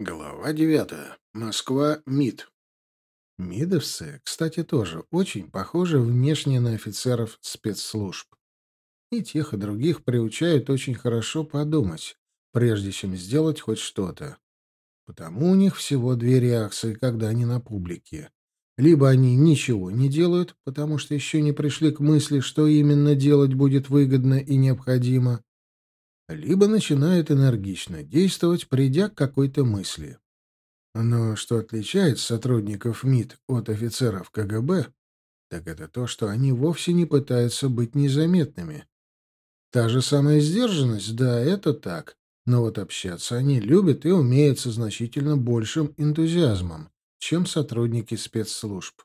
Глава девятая. Москва. МИД. Мидовцы, кстати, тоже очень похожи внешне на офицеров спецслужб. И тех, и других приучают очень хорошо подумать, прежде чем сделать хоть что-то. Потому у них всего две реакции, когда они на публике. Либо они ничего не делают, потому что еще не пришли к мысли, что именно делать будет выгодно и необходимо, либо начинают энергично действовать, придя к какой-то мысли. Но что отличает сотрудников МИД от офицеров КГБ, так это то, что они вовсе не пытаются быть незаметными. Та же самая сдержанность, да, это так, но вот общаться они любят и умеют со значительно большим энтузиазмом, чем сотрудники спецслужб.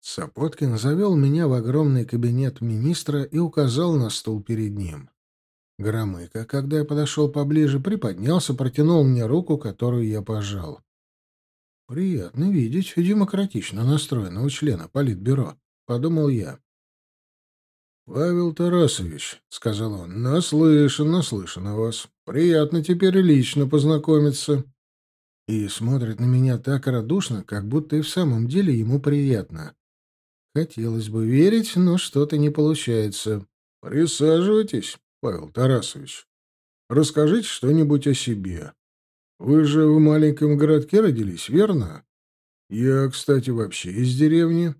Сапоткин завел меня в огромный кабинет министра и указал на стул перед ним. Громыко, когда я подошел поближе, приподнялся, протянул мне руку, которую я пожал. «Приятно видеть демократично настроенного члена Политбюро», — подумал я. «Павел Тарасович», — сказал он, — «наслышан, наслышан о вас. Приятно теперь лично познакомиться». И смотрит на меня так радушно, как будто и в самом деле ему приятно. Хотелось бы верить, но что-то не получается. «Присаживайтесь», Павел Тарасович, расскажите что-нибудь о себе. Вы же в маленьком городке родились, верно? Я, кстати, вообще из деревни.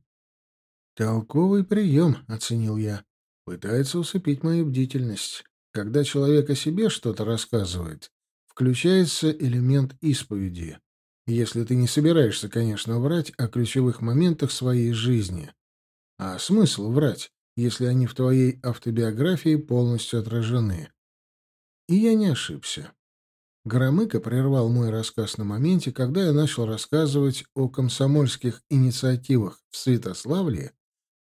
Толковый прием, оценил я. Пытается усыпить мою бдительность. Когда человек о себе что-то рассказывает, включается элемент исповеди. Если ты не собираешься, конечно, врать о ключевых моментах своей жизни. А смысл врать? Если они в твоей автобиографии полностью отражены. И я не ошибся. Громыко прервал мой рассказ на моменте, когда я начал рассказывать о комсомольских инициативах в Святославле,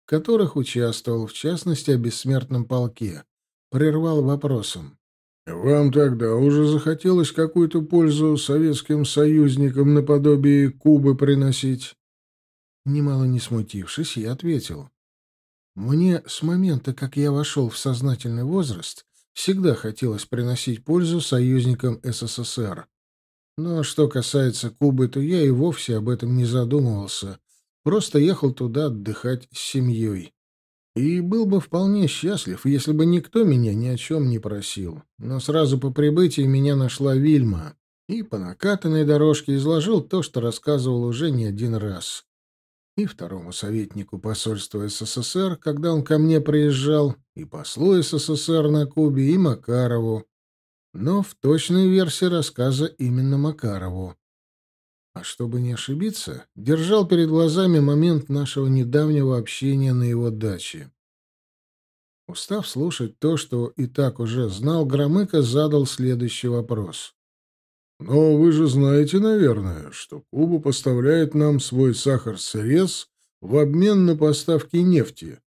в которых участвовал, в частности, о бессмертном полке. Прервал вопросом. «Вам тогда уже захотелось какую-то пользу советским союзникам наподобие Кубы приносить?» Немало не смутившись, я ответил. Мне с момента, как я вошел в сознательный возраст, всегда хотелось приносить пользу союзникам СССР. Но что касается Кубы, то я и вовсе об этом не задумывался. Просто ехал туда отдыхать с семьей. И был бы вполне счастлив, если бы никто меня ни о чем не просил. Но сразу по прибытии меня нашла Вильма и по накатанной дорожке изложил то, что рассказывал уже не один раз и второму советнику посольства СССР, когда он ко мне приезжал, и послу СССР на Кубе, и Макарову. Но в точной версии рассказа именно Макарову. А чтобы не ошибиться, держал перед глазами момент нашего недавнего общения на его даче. Устав слушать то, что и так уже знал, Громыко задал следующий вопрос. Но вы же знаете, наверное, что Куба поставляет нам свой сахар-срез в обмен на поставки нефти,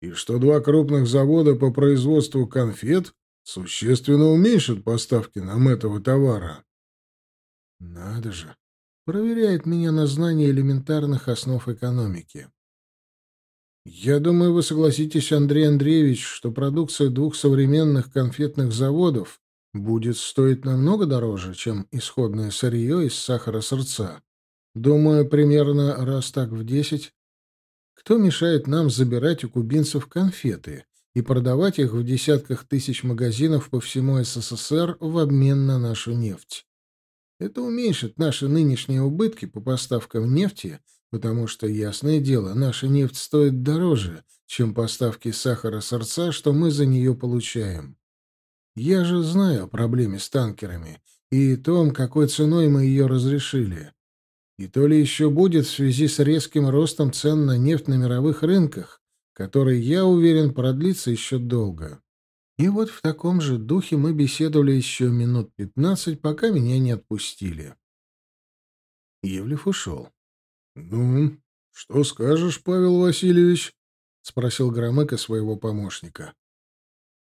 и что два крупных завода по производству конфет существенно уменьшат поставки нам этого товара. Надо же. Проверяет меня на знание элементарных основ экономики. Я думаю, вы согласитесь, Андрей Андреевич, что продукция двух современных конфетных заводов будет стоить намного дороже, чем исходное сырье из сахара сырца. Думаю, примерно раз так в десять. Кто мешает нам забирать у кубинцев конфеты и продавать их в десятках тысяч магазинов по всему СССР в обмен на нашу нефть? Это уменьшит наши нынешние убытки по поставкам нефти, потому что, ясное дело, наша нефть стоит дороже, чем поставки сахара сырца, что мы за нее получаем. Я же знаю о проблеме с танкерами и том, какой ценой мы ее разрешили. И то ли еще будет в связи с резким ростом цен на нефть на мировых рынках, который, я уверен, продлится еще долго. И вот в таком же духе мы беседовали еще минут пятнадцать, пока меня не отпустили. Евлев ушел. — Ну, что скажешь, Павел Васильевич? — спросил Громыко своего помощника.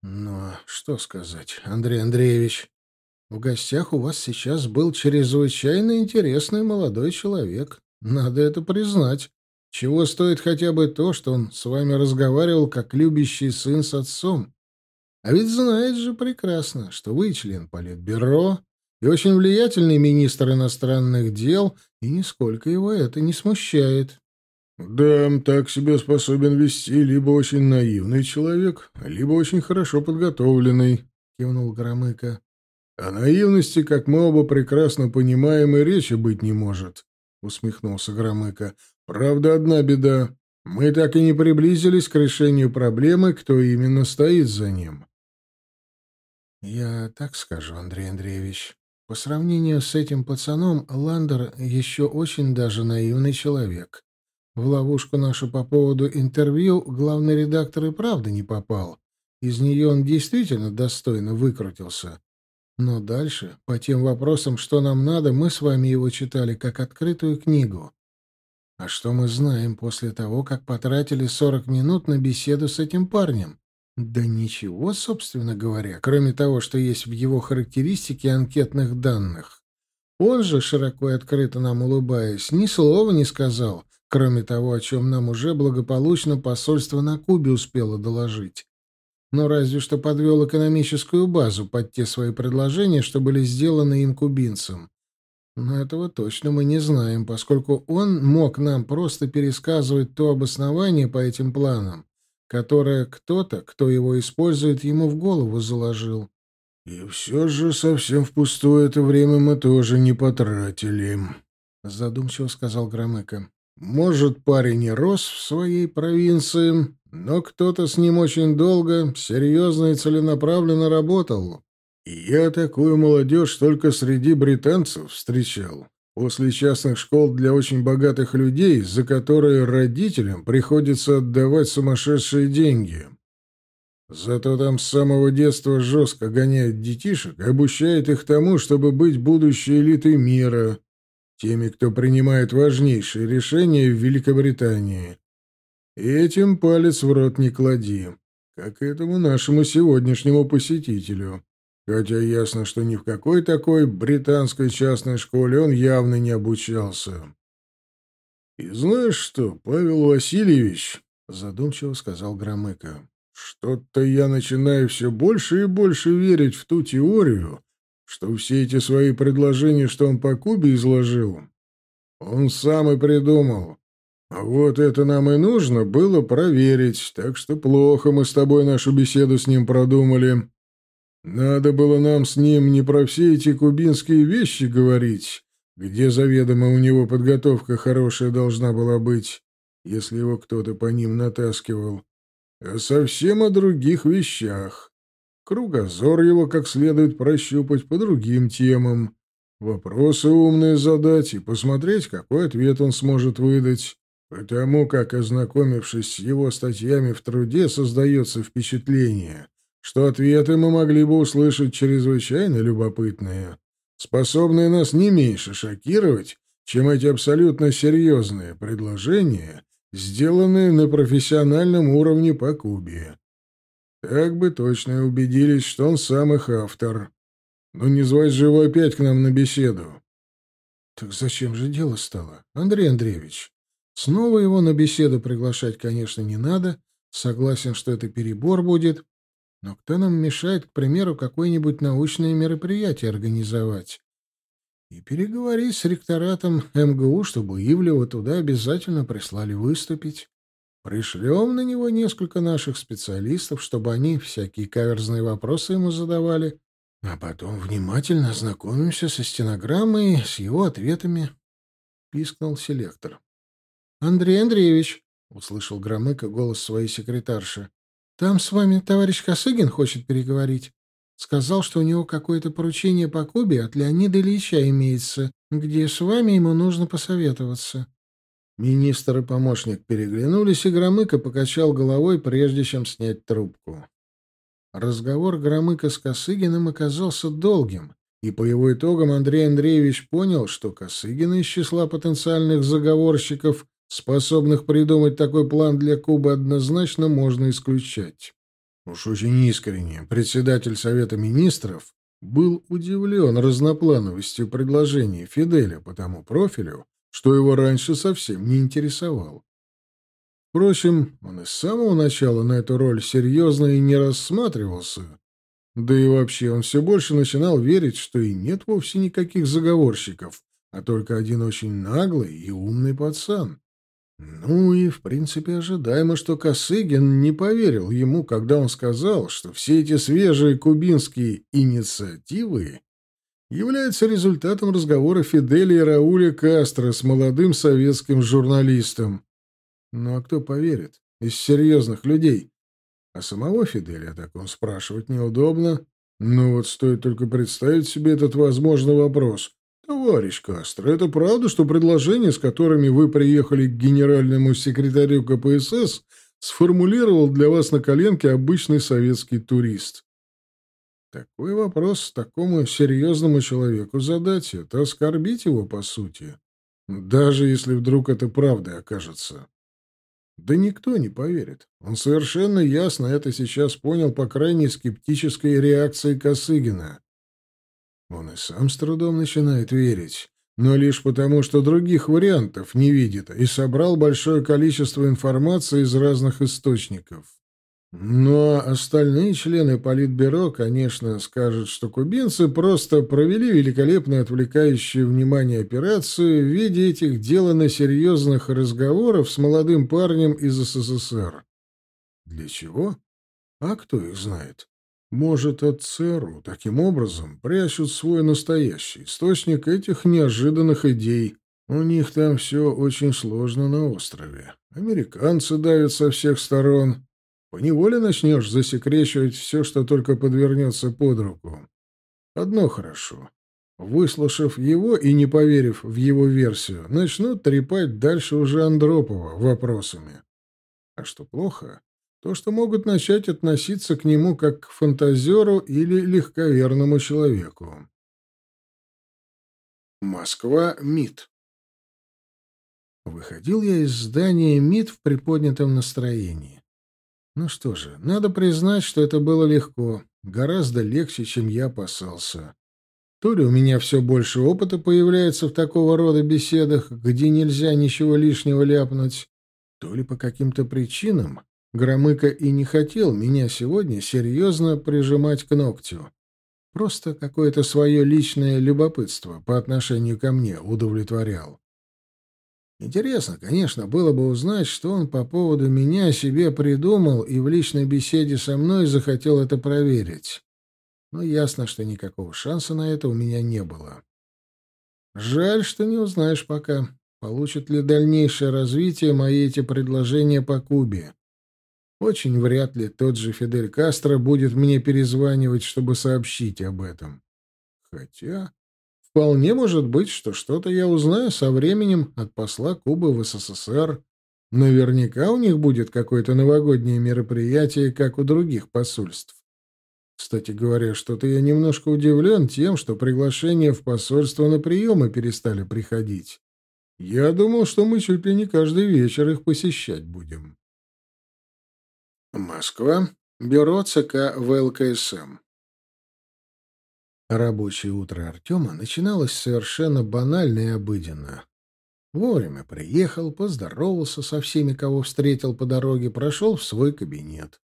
Но что сказать, Андрей Андреевич, в гостях у вас сейчас был чрезвычайно интересный молодой человек. Надо это признать. Чего стоит хотя бы то, что он с вами разговаривал как любящий сын с отцом. А ведь знает же прекрасно, что вы член Политбюро, и очень влиятельный министр иностранных дел, и нисколько его это не смущает. «Да, так себе способен вести либо очень наивный человек, либо очень хорошо подготовленный», — кивнул Громыко. «О наивности, как мы оба прекрасно понимаем, и речи быть не может», — усмехнулся Громыко. «Правда, одна беда. Мы так и не приблизились к решению проблемы, кто именно стоит за ним». «Я так скажу, Андрей Андреевич. По сравнению с этим пацаном, Ландер еще очень даже наивный человек». В ловушку нашу по поводу интервью главный редактор и правда не попал. Из нее он действительно достойно выкрутился. Но дальше, по тем вопросам, что нам надо, мы с вами его читали как открытую книгу. А что мы знаем после того, как потратили 40 минут на беседу с этим парнем? Да ничего, собственно говоря, кроме того, что есть в его характеристике анкетных данных. Он же, широко и открыто нам улыбаясь, ни слова не сказал, кроме того, о чем нам уже благополучно посольство на Кубе успело доложить. Но разве что подвел экономическую базу под те свои предложения, что были сделаны им кубинцам. Но этого точно мы не знаем, поскольку он мог нам просто пересказывать то обоснование по этим планам, которое кто-то, кто его использует, ему в голову заложил. «И все же совсем впустую это время мы тоже не потратили», — задумчиво сказал Громыко. Может, парень и рос в своей провинции, но кто-то с ним очень долго, серьезно и целенаправленно работал. И я такую молодежь только среди британцев встречал. После частных школ для очень богатых людей, за которые родителям приходится отдавать сумасшедшие деньги. Зато там с самого детства жестко гоняют детишек, обучают их тому, чтобы быть будущей элитой мира, теми, кто принимает важнейшие решения в Великобритании. Этим палец в рот не клади, как этому нашему сегодняшнему посетителю. Хотя ясно, что ни в какой такой британской частной школе он явно не обучался. «И знаешь что, Павел Васильевич?» — задумчиво сказал Громыко. «Что-то я начинаю все больше и больше верить в ту теорию, что все эти свои предложения, что он по Кубе изложил, он сам и придумал. А вот это нам и нужно было проверить, так что плохо мы с тобой нашу беседу с ним продумали. Надо было нам с ним не про все эти кубинские вещи говорить, где заведомо у него подготовка хорошая должна была быть, если его кто-то по ним натаскивал, а совсем о других вещах кругозор его как следует прощупать по другим темам, вопросы умные задать и посмотреть, какой ответ он сможет выдать. Потому как, ознакомившись с его статьями в труде, создается впечатление, что ответы мы могли бы услышать чрезвычайно любопытные, способные нас не меньше шокировать, чем эти абсолютно серьезные предложения, сделанные на профессиональном уровне по Кубе. Так бы точно убедились, что он сам их автор. Но не звать же его опять к нам на беседу. Так зачем же дело стало, Андрей Андреевич? Снова его на беседу приглашать, конечно, не надо. Согласен, что это перебор будет. Но кто нам мешает, к примеру, какое-нибудь научное мероприятие организовать? И переговорить с ректоратом МГУ, чтобы Ивлева туда обязательно прислали выступить. Пришлем на него несколько наших специалистов, чтобы они всякие каверзные вопросы ему задавали, а потом внимательно ознакомимся со стенограммой, с его ответами», — пискнул селектор. «Андрей Андреевич», — услышал Громыко голос своей секретарши, — «там с вами товарищ Косыгин хочет переговорить. Сказал, что у него какое-то поручение по Кубе от Леонида Ильича имеется, где с вами ему нужно посоветоваться». Министр и помощник переглянулись, и Громыко покачал головой, прежде чем снять трубку. Разговор Громыка с Косыгиным оказался долгим, и по его итогам Андрей Андреевич понял, что Косыгина из числа потенциальных заговорщиков, способных придумать такой план для Кубы, однозначно можно исключать. Уж очень искренне председатель Совета Министров был удивлен разноплановостью предложений Фиделя по тому профилю, что его раньше совсем не интересовал. Впрочем, он и с самого начала на эту роль серьезно и не рассматривался. Да и вообще он все больше начинал верить, что и нет вовсе никаких заговорщиков, а только один очень наглый и умный пацан. Ну и, в принципе, ожидаемо, что Косыгин не поверил ему, когда он сказал, что все эти свежие кубинские инициативы являются результатом разговора Фиделя и Рауля Кастро с молодым советским журналистом. Ну а кто поверит из серьезных людей? А самого Фиделя о таком спрашивать неудобно. Ну вот стоит только представить себе этот возможный вопрос. «Товарищ Кастро, это правда, что предложения, с которыми вы приехали к генеральному секретарю КПСС, сформулировал для вас на коленке обычный советский турист?» Такой вопрос такому серьезному человеку задать — это оскорбить его, по сути. Даже если вдруг это правда окажется. Да никто не поверит. Он совершенно ясно это сейчас понял по крайней скептической реакции Косыгина. Он и сам с трудом начинает верить, но лишь потому, что других вариантов не видит и собрал большое количество информации из разных источников. Но остальные члены Политбюро, конечно, скажут, что кубинцы просто провели великолепную отвлекающую внимание операцию в виде этих делано серьезных разговоров с молодым парнем из СССР. Для чего? А кто их знает? Может, от ЦРУ таким образом прячут свой настоящий источник этих неожиданных идей. У них там все очень сложно на острове. Американцы давят со всех сторон. Поневоле начнешь засекречивать все, что только подвернется под руку. Одно хорошо. Выслушав его и не поверив в его версию, начнут трепать дальше уже Андропова вопросами. А что плохо, то, что могут начать относиться к нему как к фантазеру или легковерному человеку. Москва, МИД. Выходил я из здания МИД в приподнятом настроении. Ну что же, надо признать, что это было легко, гораздо легче, чем я опасался. То ли у меня все больше опыта появляется в такого рода беседах, где нельзя ничего лишнего ляпнуть, то ли по каким-то причинам Громыко и не хотел меня сегодня серьезно прижимать к ногтю. Просто какое-то свое личное любопытство по отношению ко мне удовлетворял. Интересно, конечно, было бы узнать, что он по поводу меня себе придумал и в личной беседе со мной захотел это проверить. Но ясно, что никакого шанса на это у меня не было. Жаль, что не узнаешь пока, получат ли дальнейшее развитие мои эти предложения по Кубе. Очень вряд ли тот же Фидель Кастро будет мне перезванивать, чтобы сообщить об этом. Хотя Вполне может быть, что что-то я узнаю со временем от посла Кубы в СССР. Наверняка у них будет какое-то новогоднее мероприятие, как у других посольств. Кстати говоря, что-то я немножко удивлен тем, что приглашения в посольство на приемы перестали приходить. Я думал, что мы чуть ли не каждый вечер их посещать будем. Москва. Бюро ЦК ВЛКСМ. Рабочее утро Артема начиналось совершенно банально и обыденно. Вовремя приехал, поздоровался со всеми, кого встретил по дороге, прошел в свой кабинет.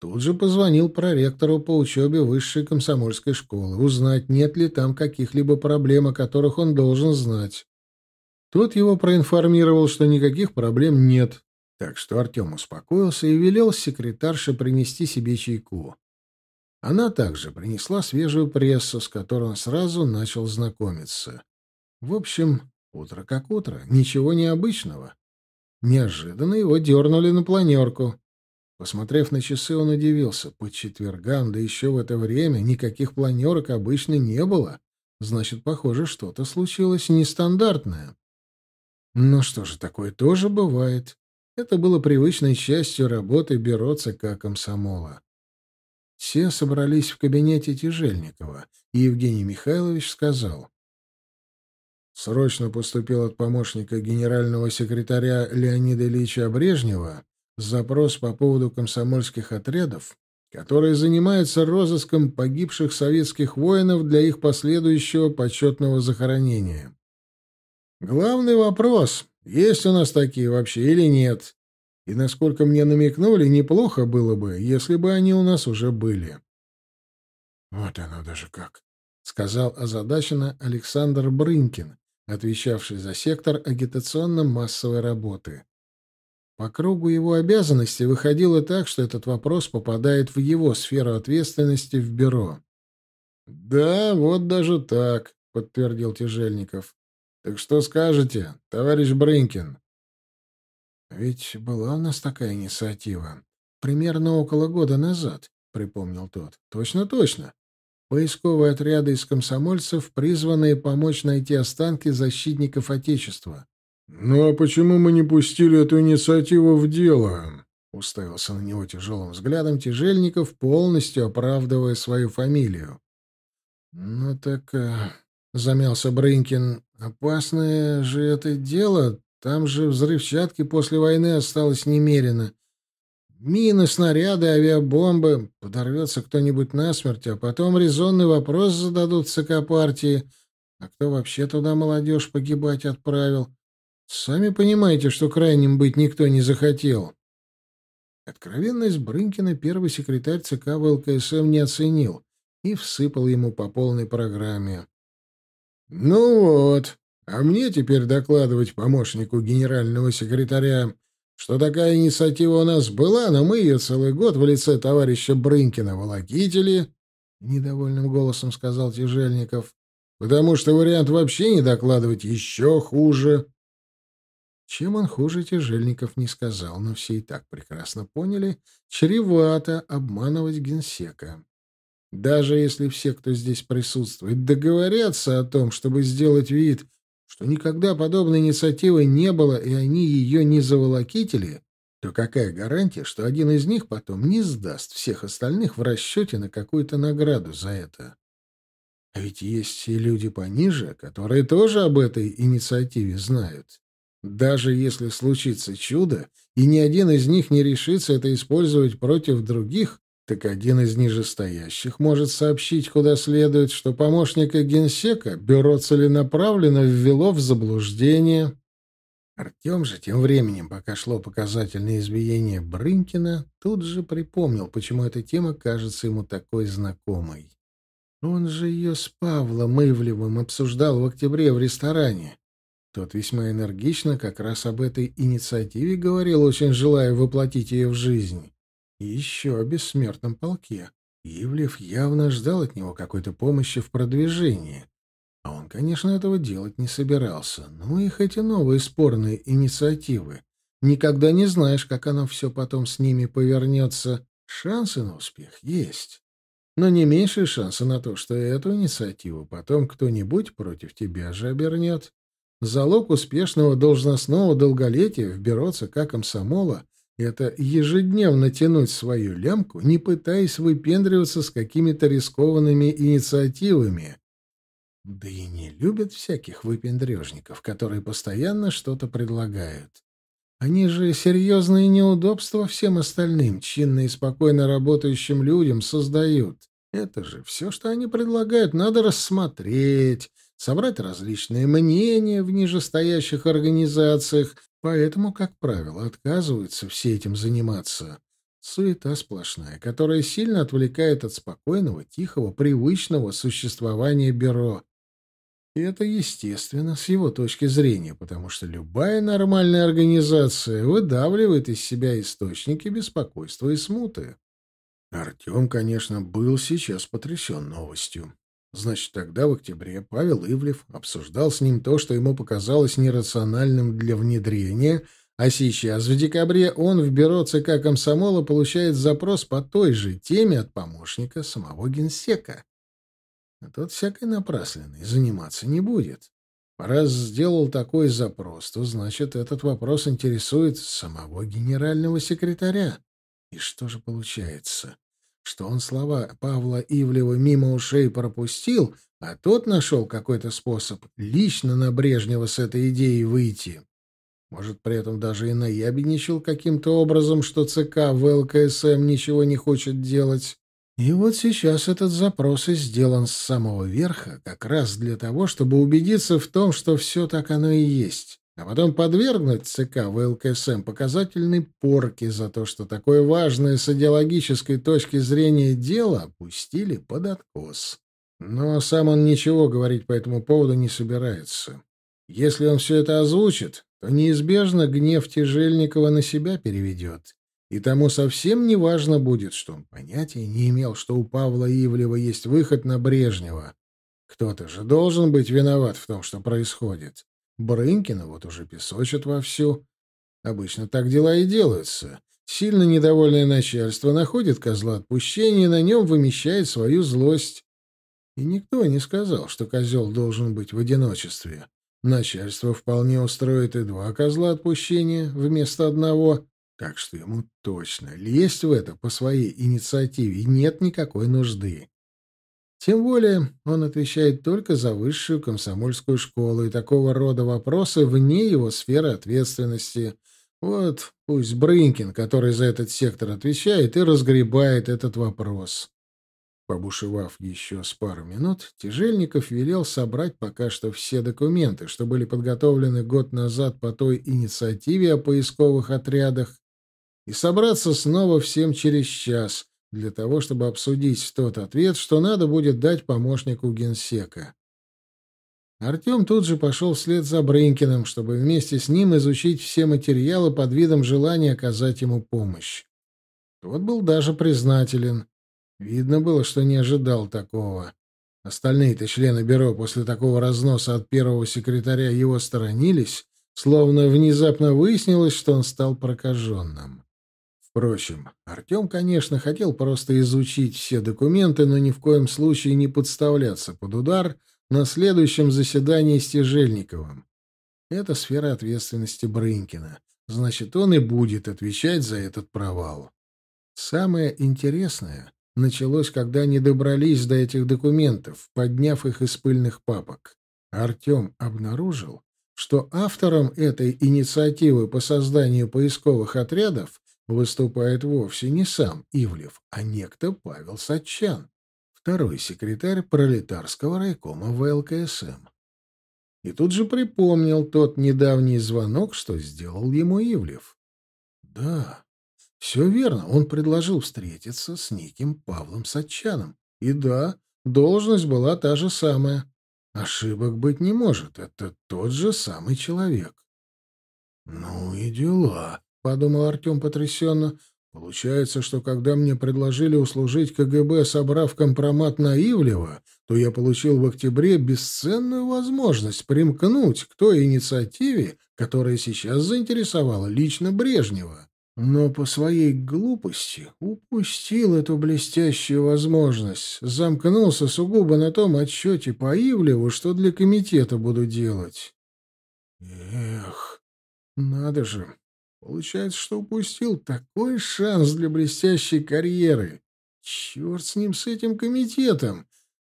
Тут же позвонил проректору по учебе высшей комсомольской школы, узнать, нет ли там каких-либо проблем, о которых он должен знать. Тот его проинформировал, что никаких проблем нет, так что Артем успокоился и велел секретарше принести себе чайку. Она также принесла свежую прессу, с которой он сразу начал знакомиться. В общем, утро как утро, ничего необычного. Неожиданно его дернули на планерку. Посмотрев на часы, он удивился. По четвергам, да еще в это время, никаких планерок обычно не было. Значит, похоже, что-то случилось нестандартное. Ну что же, такое тоже бывает. Это было привычной частью работы бюро ЦК комсомола. Все собрались в кабинете Тяжельникова, и Евгений Михайлович сказал. Срочно поступил от помощника генерального секретаря Леонида Ильича Брежнева запрос по поводу комсомольских отрядов, которые занимаются розыском погибших советских воинов для их последующего почетного захоронения. Главный вопрос, есть у нас такие вообще или нет, и, насколько мне намекнули, неплохо было бы, если бы они у нас уже были. Вот оно даже как, — сказал озадаченно Александр Брынкин, отвечавший за сектор агитационно-массовой работы. По кругу его обязанностей выходило так, что этот вопрос попадает в его сферу ответственности в бюро. «Да, вот даже так», — подтвердил Тяжельников. «Так что скажете, товарищ Брынкин?» «Ведь была у нас такая инициатива. Примерно около года назад», — припомнил тот. «Точно, точно. Поисковые отряды из комсомольцев, призванные помочь найти останки защитников Отечества. «Ну а почему мы не пустили эту инициативу в дело?» Уставился на него тяжелым взглядом Тяжельников, полностью оправдывая свою фамилию. «Ну так...» э, — замялся Брынкин. «Опасное же это дело. Там же взрывчатки после войны осталось немерено. Мины, снаряды, авиабомбы. Подорвется кто-нибудь насмерть, а потом резонный вопрос зададут ЦК партии. А кто вообще туда молодежь погибать отправил? Сами понимаете, что крайним быть никто не захотел. Откровенность Брынкина первый секретарь ЦК ВЛКСМ не оценил и всыпал ему по полной программе. «Ну вот, а мне теперь докладывать помощнику генерального секретаря, что такая инициатива у нас была, но мы ее целый год в лице товарища Брынкина волокитили», — недовольным голосом сказал Тяжельников, «потому что вариант вообще не докладывать еще хуже». Чем он хуже Тяжельников не сказал, но все и так прекрасно поняли, чревато обманывать генсека. Даже если все, кто здесь присутствует, договорятся о том, чтобы сделать вид, что никогда подобной инициативы не было и они ее не заволокитили, то какая гарантия, что один из них потом не сдаст всех остальных в расчете на какую-то награду за это? А ведь есть и люди пониже, которые тоже об этой инициативе знают. Даже если случится чудо, и ни один из них не решится это использовать против других, так один из нижестоящих может сообщить куда следует, что помощника генсека бюро целенаправленно ввело в заблуждение. Артем же тем временем, пока шло показательное избиение Брынкина, тут же припомнил, почему эта тема кажется ему такой знакомой. Он же ее с Павлом Ивлевым обсуждал в октябре в ресторане. Тот весьма энергично как раз об этой инициативе говорил, очень желая воплотить ее в жизнь. Еще о бессмертном полке. Ивлев явно ждал от него какой-то помощи в продвижении. А он, конечно, этого делать не собирался. Ну и хоть и новые спорные инициативы. Никогда не знаешь, как оно все потом с ними повернется. Шансы на успех есть. Но не меньшие шансы на то, что эту инициативу потом кто-нибудь против тебя же обернет. Залог успешного должностного долголетия в бюро ЦК комсомола — это ежедневно тянуть свою лямку, не пытаясь выпендриваться с какими-то рискованными инициативами. Да и не любят всяких выпендрежников, которые постоянно что-то предлагают. Они же серьезные неудобства всем остальным, чинно и спокойно работающим людям создают. Это же все, что они предлагают, надо рассмотреть, собрать различные мнения в нижестоящих организациях, поэтому, как правило, отказываются все этим заниматься. Суета сплошная, которая сильно отвлекает от спокойного, тихого, привычного существования бюро. И это естественно с его точки зрения, потому что любая нормальная организация выдавливает из себя источники беспокойства и смуты. Артем, конечно, был сейчас потрясен новостью. Значит, тогда, в октябре, Павел Ивлев обсуждал с ним то, что ему показалось нерациональным для внедрения, а сейчас, в декабре, он в бюро ЦК комсомола получает запрос по той же теме от помощника самого генсека. А тот всякой напрасленной заниматься не будет. Раз сделал такой запрос, то, значит, этот вопрос интересует самого генерального секретаря. И что же получается? Что он слова Павла Ивлева мимо ушей пропустил, а тот нашел какой-то способ лично на Брежнева с этой идеей выйти. Может, при этом даже и наябедничал каким-то образом, что ЦК в ЛКСМ ничего не хочет делать. И вот сейчас этот запрос и сделан с самого верха, как раз для того, чтобы убедиться в том, что все так оно и есть. А потом подвергнуть ЦК ВЛКСМ показательной порке за то, что такое важное с идеологической точки зрения дело пустили под откос. Но сам он ничего говорить по этому поводу не собирается. Если он все это озвучит, то неизбежно гнев Тяжельникова на себя переведет. И тому совсем не важно будет, что он понятия не имел, что у Павла Ивлева есть выход на Брежнева. Кто-то же должен быть виноват в том, что происходит. Брынкина вот уже песочат вовсю. Обычно так дела и делаются. Сильно недовольное начальство находит козла отпущения и на нем вымещает свою злость. И никто не сказал, что козел должен быть в одиночестве. Начальство вполне устроит и два козла отпущения вместо одного, так что ему точно лезть в это по своей инициативе нет никакой нужды. Тем более он отвечает только за высшую комсомольскую школу, и такого рода вопросы вне его сферы ответственности. Вот пусть Брынкин, который за этот сектор отвечает, и разгребает этот вопрос. Побушевав еще с пару минут, Тяжельников велел собрать пока что все документы, что были подготовлены год назад по той инициативе о поисковых отрядах, и собраться снова всем через час, для того, чтобы обсудить тот ответ, что надо будет дать помощнику генсека. Артем тут же пошел вслед за Брынкиным, чтобы вместе с ним изучить все материалы под видом желания оказать ему помощь. Тот был даже признателен. Видно было, что не ожидал такого. Остальные-то члены бюро после такого разноса от первого секретаря его сторонились, словно внезапно выяснилось, что он стал прокаженным. Впрочем, Артем, конечно, хотел просто изучить все документы, но ни в коем случае не подставляться под удар на следующем заседании с Тяжельниковым. Это сфера ответственности Брынкина. Значит, он и будет отвечать за этот провал. Самое интересное началось, когда они добрались до этих документов, подняв их из пыльных папок. Артем обнаружил, что автором этой инициативы по созданию поисковых отрядов выступает вовсе не сам Ивлев, а некто Павел Сачан, второй секретарь пролетарского райкома ВЛКСМ. И тут же припомнил тот недавний звонок, что сделал ему Ивлев. Да, все верно, он предложил встретиться с неким Павлом Сачаном. И да, должность была та же самая. Ошибок быть не может, это тот же самый человек. Ну и дела подумал Артем потрясенно. Получается, что когда мне предложили услужить КГБ, собрав компромат на Ивлева, то я получил в октябре бесценную возможность примкнуть к той инициативе, которая сейчас заинтересовала лично Брежнева. Но по своей глупости упустил эту блестящую возможность, замкнулся сугубо на том отчете по Ивлеву, что для комитета буду делать. Эх, надо же, Получается, что упустил такой шанс для блестящей карьеры. Черт с ним, с этим комитетом.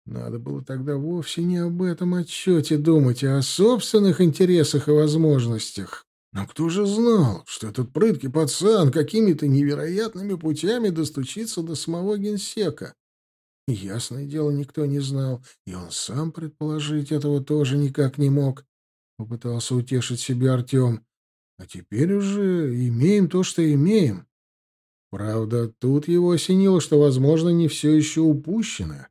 Надо было тогда вовсе не об этом отчете думать, а о собственных интересах и возможностях. Но кто же знал, что этот прыткий пацан какими-то невероятными путями достучится до самого генсека? Ясное дело, никто не знал, и он сам предположить этого тоже никак не мог. Попытался утешить себя Артем. А теперь уже имеем то, что имеем. Правда, тут его осенило, что, возможно, не все еще упущено.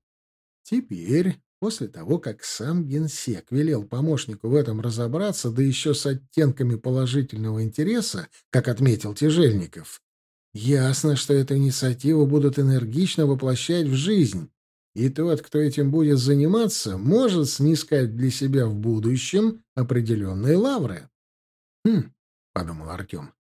Теперь, после того, как сам генсек велел помощнику в этом разобраться, да еще с оттенками положительного интереса, как отметил Тяжельников, ясно, что эту инициативу будут энергично воплощать в жизнь. И тот, кто этим будет заниматься, может снискать для себя в будущем определенные лавры. Хм, — подумал Артем.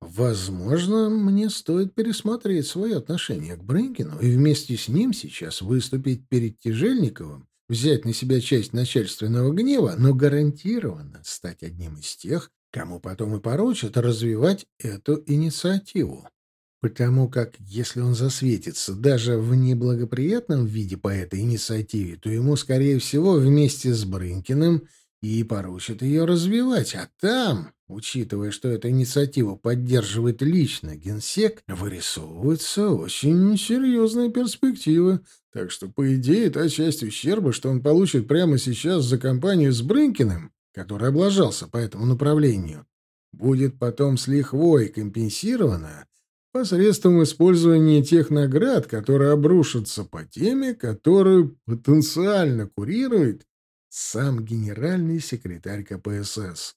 «Возможно, мне стоит пересмотреть свое отношение к Брынкину и вместе с ним сейчас выступить перед Тяжельниковым, взять на себя часть начальственного гнева, но гарантированно стать одним из тех, кому потом и поручат развивать эту инициативу. Потому как, если он засветится даже в неблагоприятном виде по этой инициативе, то ему, скорее всего, вместе с Брынкиным и поручат ее развивать, а там Учитывая, что эту инициативу поддерживает лично генсек, вырисовываются очень серьезные перспективы. Так что, по идее, та часть ущерба, что он получит прямо сейчас за компанию с Брынкиным, который облажался по этому направлению, будет потом с лихвой компенсировано посредством использования тех наград, которые обрушатся по теме, которую потенциально курирует сам генеральный секретарь КПСС.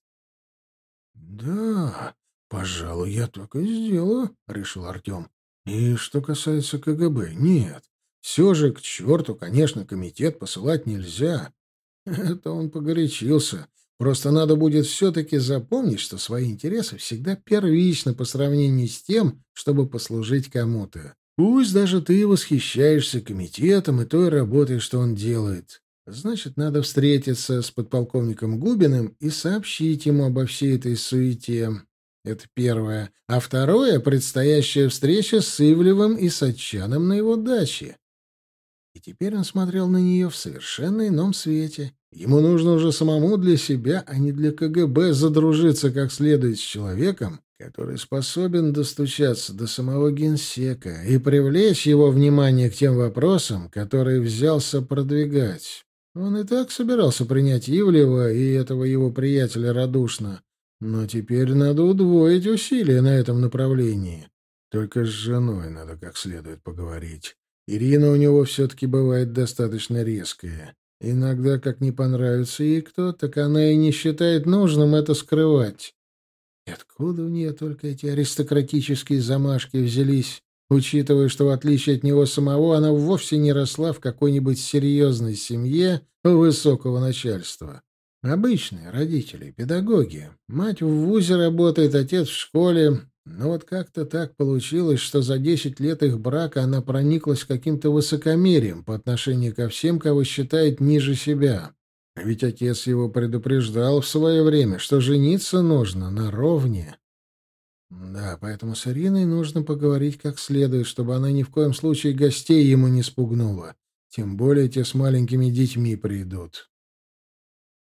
«Да, пожалуй, я так и сделаю», — решил Артем. «И что касается КГБ, нет. Все же к черту, конечно, комитет посылать нельзя. Это он погорячился. Просто надо будет все-таки запомнить, что свои интересы всегда первичны по сравнению с тем, чтобы послужить кому-то. Пусть даже ты восхищаешься комитетом и той работой, что он делает. Значит, надо встретиться с подполковником Губиным и сообщить ему обо всей этой суете. Это первое. А второе — предстоящая встреча с Ивлевым и Сатчаном на его даче. И теперь он смотрел на нее в совершенно ином свете. Ему нужно уже самому для себя, а не для КГБ, задружиться как следует с человеком, который способен достучаться до самого генсека и привлечь его внимание к тем вопросам, которые взялся продвигать. Он и так собирался принять Ивлева и этого его приятеля радушно, но теперь надо удвоить усилия на этом направлении. Только с женой надо как следует поговорить. Ирина у него все-таки бывает достаточно резкая. Иногда, как не понравится ей кто, так она и не считает нужным это скрывать. И откуда у нее только эти аристократические замашки взялись, учитывая, что, в отличие от него самого, она вовсе не росла в какой-нибудь серьезной семье высокого начальства? Обычные родители, педагоги. Мать в вузе работает, отец в школе, но вот как-то так получилось, что за десять лет их брака она прониклась каким-то высокомерием по отношению ко всем, кого считает ниже себя. Ведь отец его предупреждал в свое время, что жениться нужно на ровне. Да, поэтому с Ириной нужно поговорить как следует, чтобы она ни в коем случае гостей ему не спугнула. Тем более те с маленькими детьми придут.